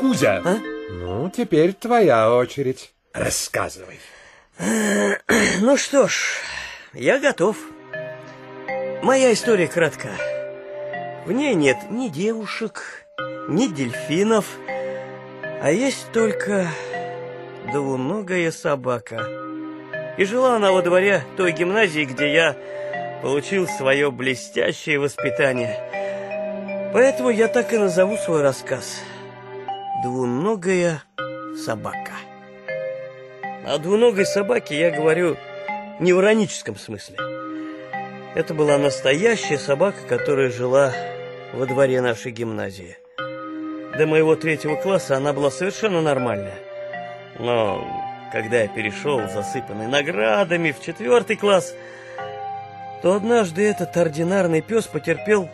Кузя, А? ну, теперь твоя очередь. Рассказывай. Ну что ж, я готов. Моя история кратка. В ней нет ни девушек, ни дельфинов, а есть только двуногая собака. И жила она во дворе той гимназии, где я получил свое блестящее воспитание. Поэтому я так и назову свой рассказ. Двуногая собака. О двуногой собаке я говорю не в ироническом смысле. Это была настоящая собака, которая жила во дворе нашей гимназии. До моего третьего класса она была совершенно нормальная. Но когда я перешел, засыпанный наградами, в четвертый класс, то однажды этот ординарный пес потерпел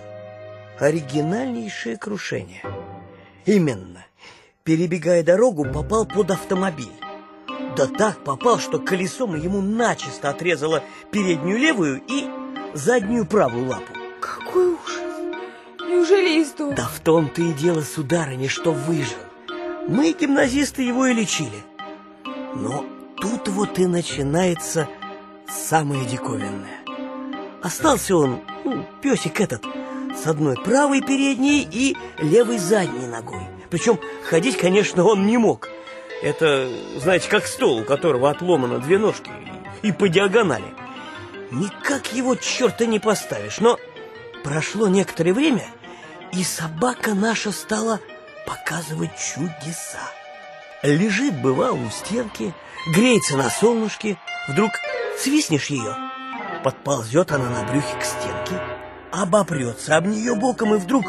оригинальнейшее крушение. Именно, перебегая дорогу, попал под автомобиль. Да так попал, что колесом ему начисто отрезало переднюю левую и заднюю правую лапу. Какой ужас! Неужели и сдох? Да в том-то и дело, сударыня, что выжил. Мы, гимназисты, его и лечили. Но тут вот и начинается самое диковинное. Остался он, ну, песик этот, с одной правой передней и левой задней ногой. Причем ходить, конечно, он не мог. Это, знаете, как стол, у которого отломано две ножки и по диагонали. Никак его черта не поставишь, но прошло некоторое время, и собака наша стала показывать чудеса. Лежит, бывало, у стенки, греется на солнышке, вдруг свистнешь ее, подползет она на брюхе к стенке, обопрется об нее боком и вдруг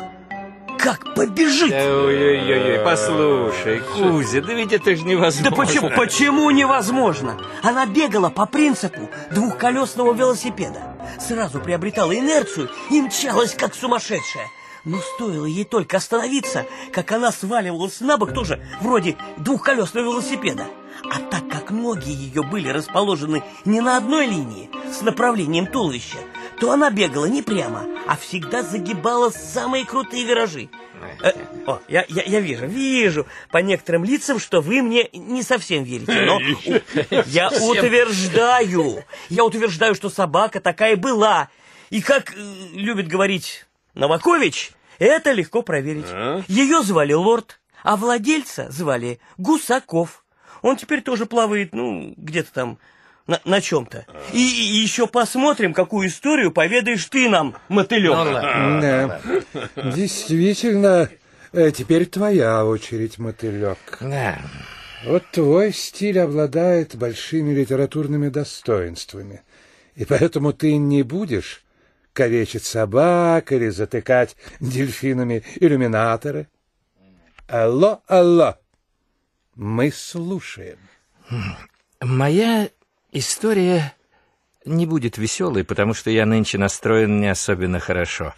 как побежит. Ой-ой-ой, послушай, Кузя, да ведь это же невозможно. Да почему, почему невозможно? Она бегала по принципу двухколесного велосипеда. Сразу приобретала инерцию и мчалась как сумасшедшая. Но стоило ей только остановиться, как она сваливалась на бок тоже вроде двухколесного велосипеда. А так как ноги ее были расположены не на одной линии с направлением туловища, то она бегала не прямо, а всегда загибала самые крутые виражи. Э, о, я, я, я вижу, вижу по некоторым лицам, что вы мне не совсем верите, но у- я утверждаю, я утверждаю, что собака такая была. И как э, любит говорить Новакович, это легко проверить. Ее звали Лорд, а владельца звали Гусаков. Он теперь тоже плавает, ну, где-то там на, на чем-то. И, и еще посмотрим, какую историю поведаешь ты нам, мотылек. Да. Действительно, э, теперь твоя очередь, мотылек. Да. Вот твой стиль обладает большими литературными достоинствами, и поэтому ты не будешь калечить собак или затыкать дельфинами иллюминаторы. Алло, алло, мы слушаем. Моя история не будет веселой, потому что я нынче настроен не особенно хорошо.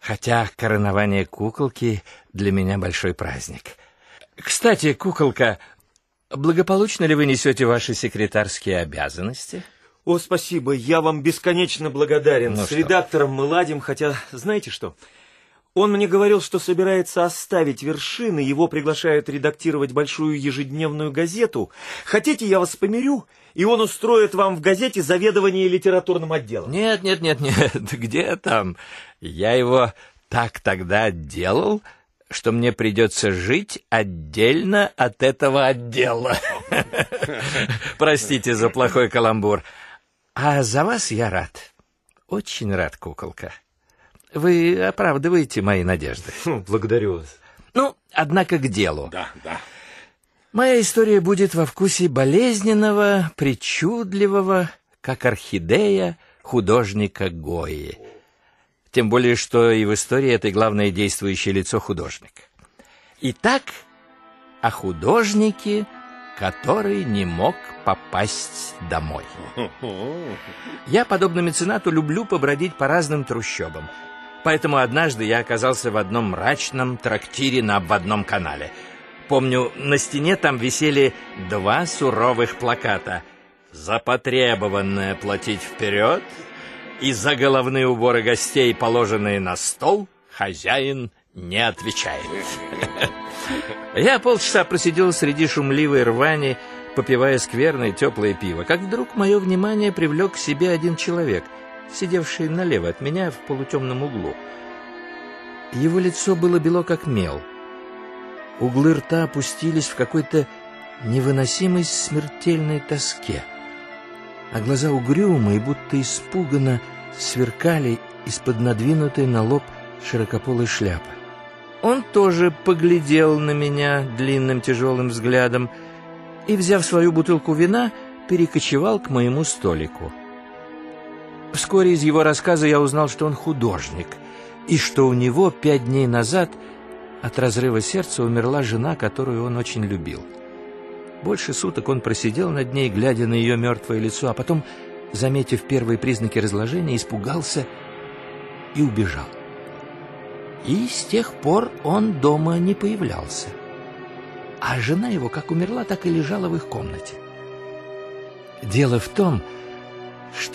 Хотя коронование куколки для меня большой праздник. Кстати, куколка, благополучно ли вы несете ваши секретарские обязанности? О, спасибо, я вам бесконечно благодарен. Ну С что? редактором мы ладим, хотя, знаете что? Он мне говорил, что собирается оставить вершины, его приглашают редактировать большую ежедневную газету. Хотите, я вас помирю, и он устроит вам в газете заведование литературным отделом. Нет, нет, нет, нет, где там? Я его так тогда делал, что мне придется жить отдельно от этого отдела. Простите за плохой каламбур. А за вас я рад. Очень рад, куколка. Вы оправдываете мои надежды. Хм, Благодарю вас. Ну, однако к делу. Да, да. Моя история будет во вкусе болезненного, причудливого, как орхидея художника Гои. Тем более, что и в истории это главное действующее лицо художник. Итак, о художнике, который не мог попасть домой. Я, подобно меценату, люблю побродить по разным трущобам. Поэтому однажды я оказался в одном мрачном трактире на обводном канале. Помню, на стене там висели два суровых плаката. «Запотребованное платить вперед» и «За головные уборы гостей, положенные на стол, хозяин не отвечает. Я полчаса просидел среди шумливой рвани, попивая скверное теплое пиво, как вдруг мое внимание привлек к себе один человек, сидевший налево от меня в полутемном углу. Его лицо было бело, как мел. Углы рта опустились в какой-то невыносимой смертельной тоске, а глаза угрюмо и будто испуганно сверкали из-под надвинутой на лоб широкополой шляпы. Он тоже поглядел на меня длинным тяжелым взглядом и, взяв свою бутылку вина, перекочевал к моему столику. Вскоре из его рассказа я узнал, что он художник, и что у него пять дней назад от разрыва сердца умерла жена, которую он очень любил. Больше суток он просидел над ней, глядя на ее мертвое лицо, а потом, заметив первые признаки разложения, испугался и убежал и с тех пор он дома не появлялся. А жена его как умерла, так и лежала в их комнате. Дело в том, что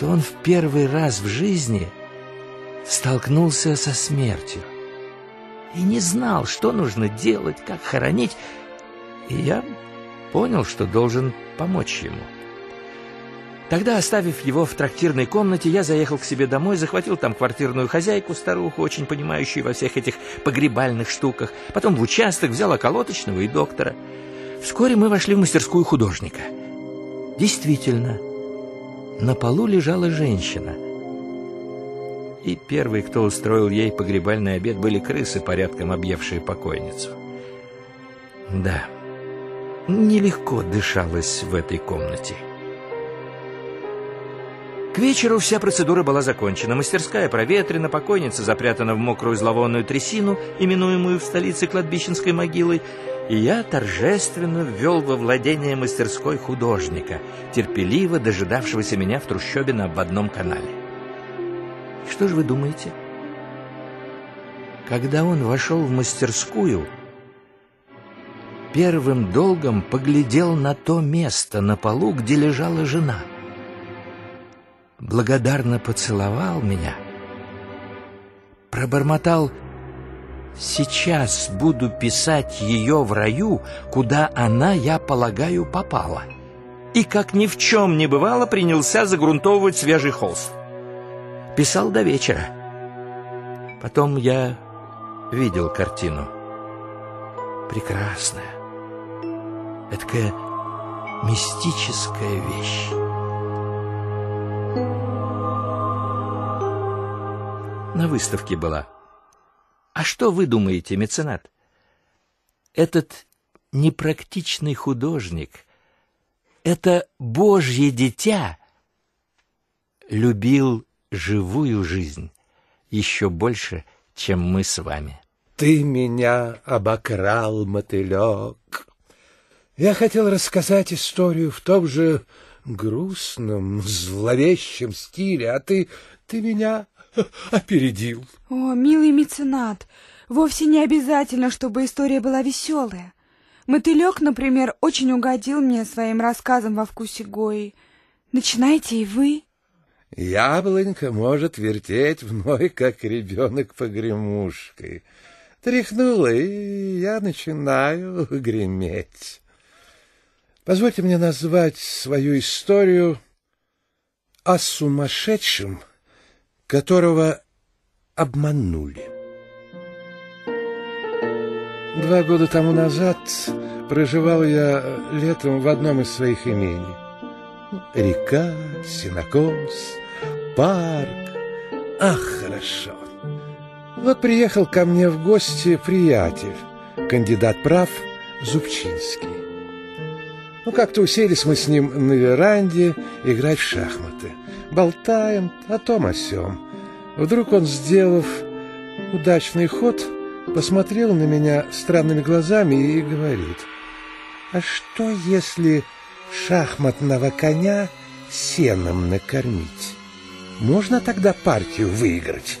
он в первый раз в жизни столкнулся со смертью и не знал, что нужно делать, как хоронить, и я понял, что должен помочь ему. Тогда, оставив его в трактирной комнате, я заехал к себе домой, захватил там квартирную хозяйку, старуху, очень понимающую во всех этих погребальных штуках, потом в участок взял околоточного и доктора. Вскоре мы вошли в мастерскую художника. Действительно, на полу лежала женщина. И первый, кто устроил ей погребальный обед, были крысы, порядком объевшие покойницу. Да, нелегко дышалось в этой комнате. К вечеру вся процедура была закончена. Мастерская проветрена, покойница запрятана в мокрую зловонную трясину, именуемую в столице кладбищенской могилой, и я торжественно ввел во владение мастерской художника, терпеливо дожидавшегося меня в трущобе на обводном канале. Что же вы думаете? Когда он вошел в мастерскую, первым долгом поглядел на то место на полу, где лежала жена — благодарно поцеловал меня, пробормотал «Сейчас буду писать ее в раю, куда она, я полагаю, попала». И, как ни в чем не бывало, принялся загрунтовывать свежий холст. Писал до вечера. Потом я видел картину. Прекрасная. Эдакая мистическая вещь. На выставке была. А что вы думаете, меценат? Этот непрактичный художник, это Божье дитя, любил живую жизнь еще больше, чем мы с вами. Ты меня обокрал, мотылек. Я хотел рассказать историю в том же грустном, зловещем стиле, а ты... ты меня опередил. О, милый меценат, вовсе не обязательно, чтобы история была веселая. Мотылек, например, очень угодил мне своим рассказом во вкусе Гои. Начинайте и вы. Яблонька может вертеть вной, как ребенок погремушкой. Тряхнула, и я начинаю греметь. Позвольте мне назвать свою историю о сумасшедшем, которого обманули. Два года тому назад проживал я летом в одном из своих имений. Река, сенокос, парк. Ах, хорошо. Вот приехал ко мне в гости приятель, кандидат прав Зубчинский. Ну, как-то уселись мы с ним на веранде играть в шахматы болтаем о том о сём. Вдруг он, сделав удачный ход, посмотрел на меня странными глазами и говорит, «А что, если шахматного коня сеном накормить? Можно тогда партию выиграть?»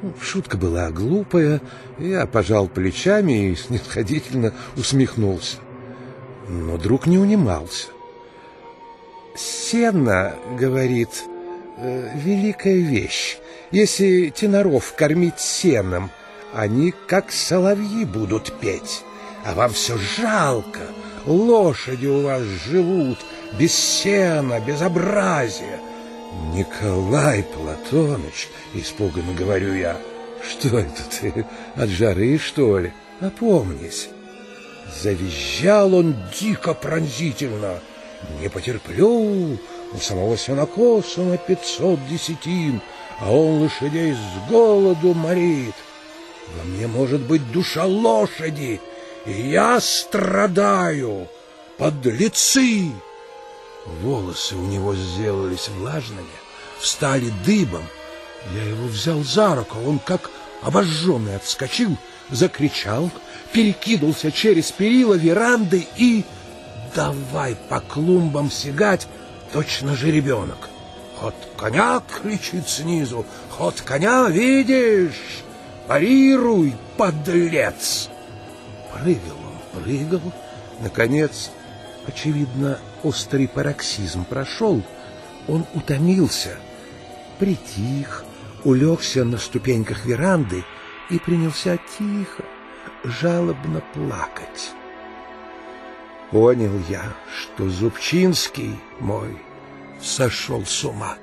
ну, Шутка была глупая, я пожал плечами и снисходительно усмехнулся. Но друг не унимался. Сено, говорит, э, великая вещь. Если теноров кормить сеном, они как соловьи будут петь, а вам все жалко. Лошади у вас живут без сена, безобразия. Николай Платоныч, испуганно говорю я, что это ты, от жары, что ли? Опомнись. Завизжал он дико пронзительно. Не потерплю, у самого сенокоса на пятьсот десятин, а он лошадей с голоду морит. Во мне может быть душа лошади, и я страдаю. Подлецы! Волосы у него сделались влажными, встали дыбом. Я его взял за руку, он как обожженный отскочил, закричал, перекинулся через перила веранды и давай по клумбам сигать, точно же ребенок. «Ход коня!» — кричит снизу. «Ход коня, видишь? Парируй, подлец!» Прыгал он, прыгал. Наконец, очевидно, острый пароксизм прошел. Он утомился, притих, улегся на ступеньках веранды и принялся тихо, жалобно плакать. Понял я, что Зубчинский мой сошел с ума.